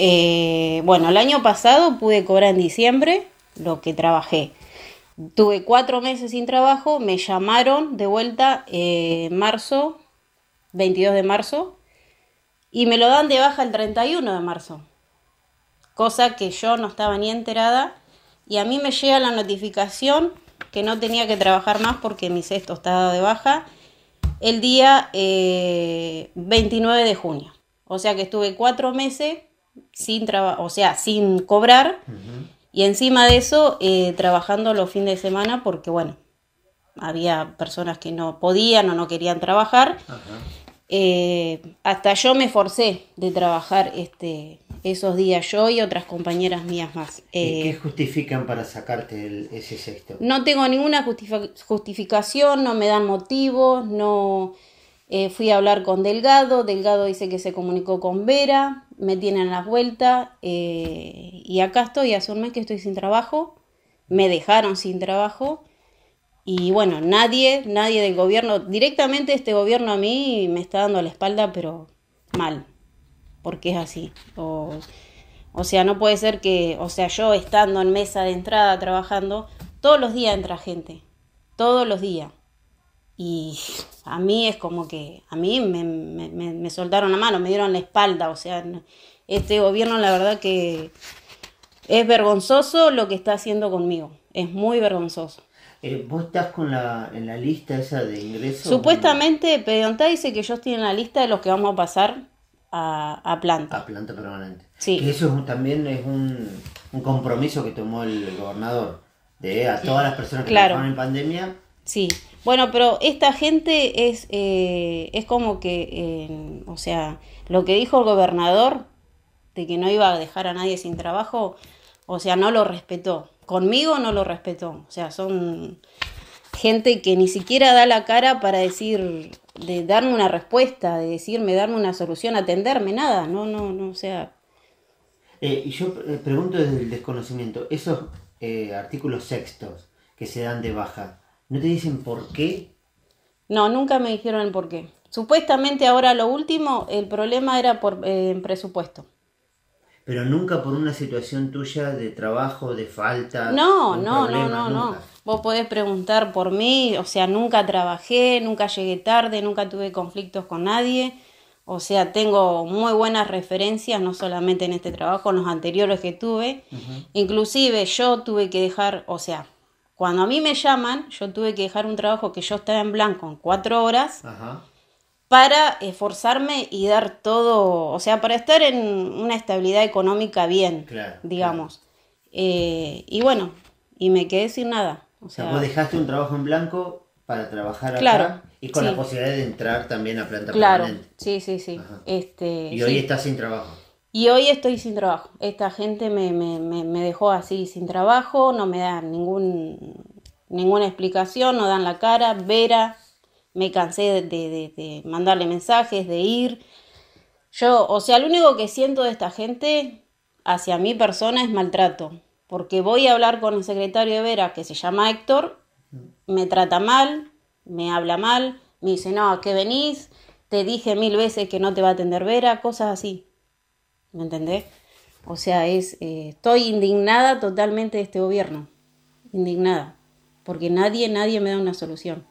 Eh, bueno, el año pasado pude cobrar en diciembre lo que trabajé. Tuve cuatro meses sin trabajo, me llamaron de vuelta en marzo, 22 de marzo, y me lo dan de baja el 31 de marzo. Cosa que yo no estaba ni enterada. Y a mí me llega la notificación que no tenía que trabajar más porque mi sexto estaba de baja el día 29 eh, de junio. O sea que estuve cuatro meses sin trabajo, o sea, sin cobrar. Y encima de eso, eh, trabajando los fines de semana porque, bueno, había personas que no podían o no querían trabajar. Eh, hasta yo me forcé de trabajar este, esos días, yo y otras compañeras mías más. ¿Qué eh, justifican para sacarte ese sexto? No tengo ninguna justificación, no me dan motivos, no eh, fui a hablar con Delgado, Delgado dice que se comunicó con Vera, me tienen las vueltas eh, y acá estoy, hace un mes que estoy sin trabajo, me dejaron sin trabajo y bueno, nadie, nadie del gobierno, directamente este gobierno a mí me está dando la espalda, pero mal, porque es así. O, o sea, no puede ser que, o sea, yo estando en mesa de entrada trabajando, todos los días entra gente, todos los días. Y a mí es como que, a mí me, me, me, soltaron la mano, me dieron la espalda, o sea, este gobierno la verdad que es vergonzoso lo que está haciendo conmigo, es muy vergonzoso. Eh, ¿Vos estás con la, en la lista esa de ingresos? Supuestamente, Pediontá dice que yo estoy en la lista de los que vamos a pasar a, a planta. A planta permanente. Sí. Que eso también es un, un, compromiso que tomó el gobernador, de a todas las personas que claro. en pandemia. Sí, bueno, pero esta gente es, eh, es como que, eh, o sea, lo que dijo el gobernador, de que no iba a dejar a nadie sin trabajo, o sea, no lo respetó. Conmigo no lo respetó. O sea, son gente que ni siquiera da la cara para decir, de darme una respuesta, de decirme, darme una solución, atenderme, nada. No, no, no, o sea. Eh, y yo pregunto desde el desconocimiento, esos artículos sextos que se dan de baja, ¿No te dicen por qué? No, nunca me dijeron el por qué. Supuestamente ahora lo último, el problema era por eh, presupuesto. Pero nunca por una situación tuya de trabajo, de falta. No, no, no, no, no. Vos podés preguntar por mí, o sea, nunca trabajé, nunca llegué tarde, nunca tuve conflictos con nadie. O sea, tengo muy buenas referencias, no solamente en este trabajo, en los anteriores que tuve. Inclusive yo tuve que dejar, o sea, cuando a mí me llaman, yo tuve que dejar un trabajo que yo estaba en blanco en cuatro horas para esforzarme y dar todo, o sea, para estar en una estabilidad económica bien, digamos. Eh, y bueno, y me quedé sin nada. O sea, vos dejaste un trabajo en blanco para trabajar acá y con la posibilidad de entrar también a planta claro, sí, sí, sí. Este, y hoy estás sin trabajo. Y hoy estoy sin trabajo. Esta gente me, me, me, dejó así sin trabajo, no me dan ningún, ninguna explicación, no dan la cara. Vera, me cansé de, de, de, mandarle mensajes, de ir. Yo, o sea, lo único que siento de esta gente hacia mi persona es maltrato. Porque voy a hablar con el secretario de Vera, que se llama Héctor, me trata mal, me habla mal, me dice, no, ¿a qué venís? Te dije mil veces que no te va a atender Vera, cosas así. ¿Me entendés? O sea, es, eh, estoy indignada totalmente de este gobierno. Indignada. Porque nadie, nadie me da una solución.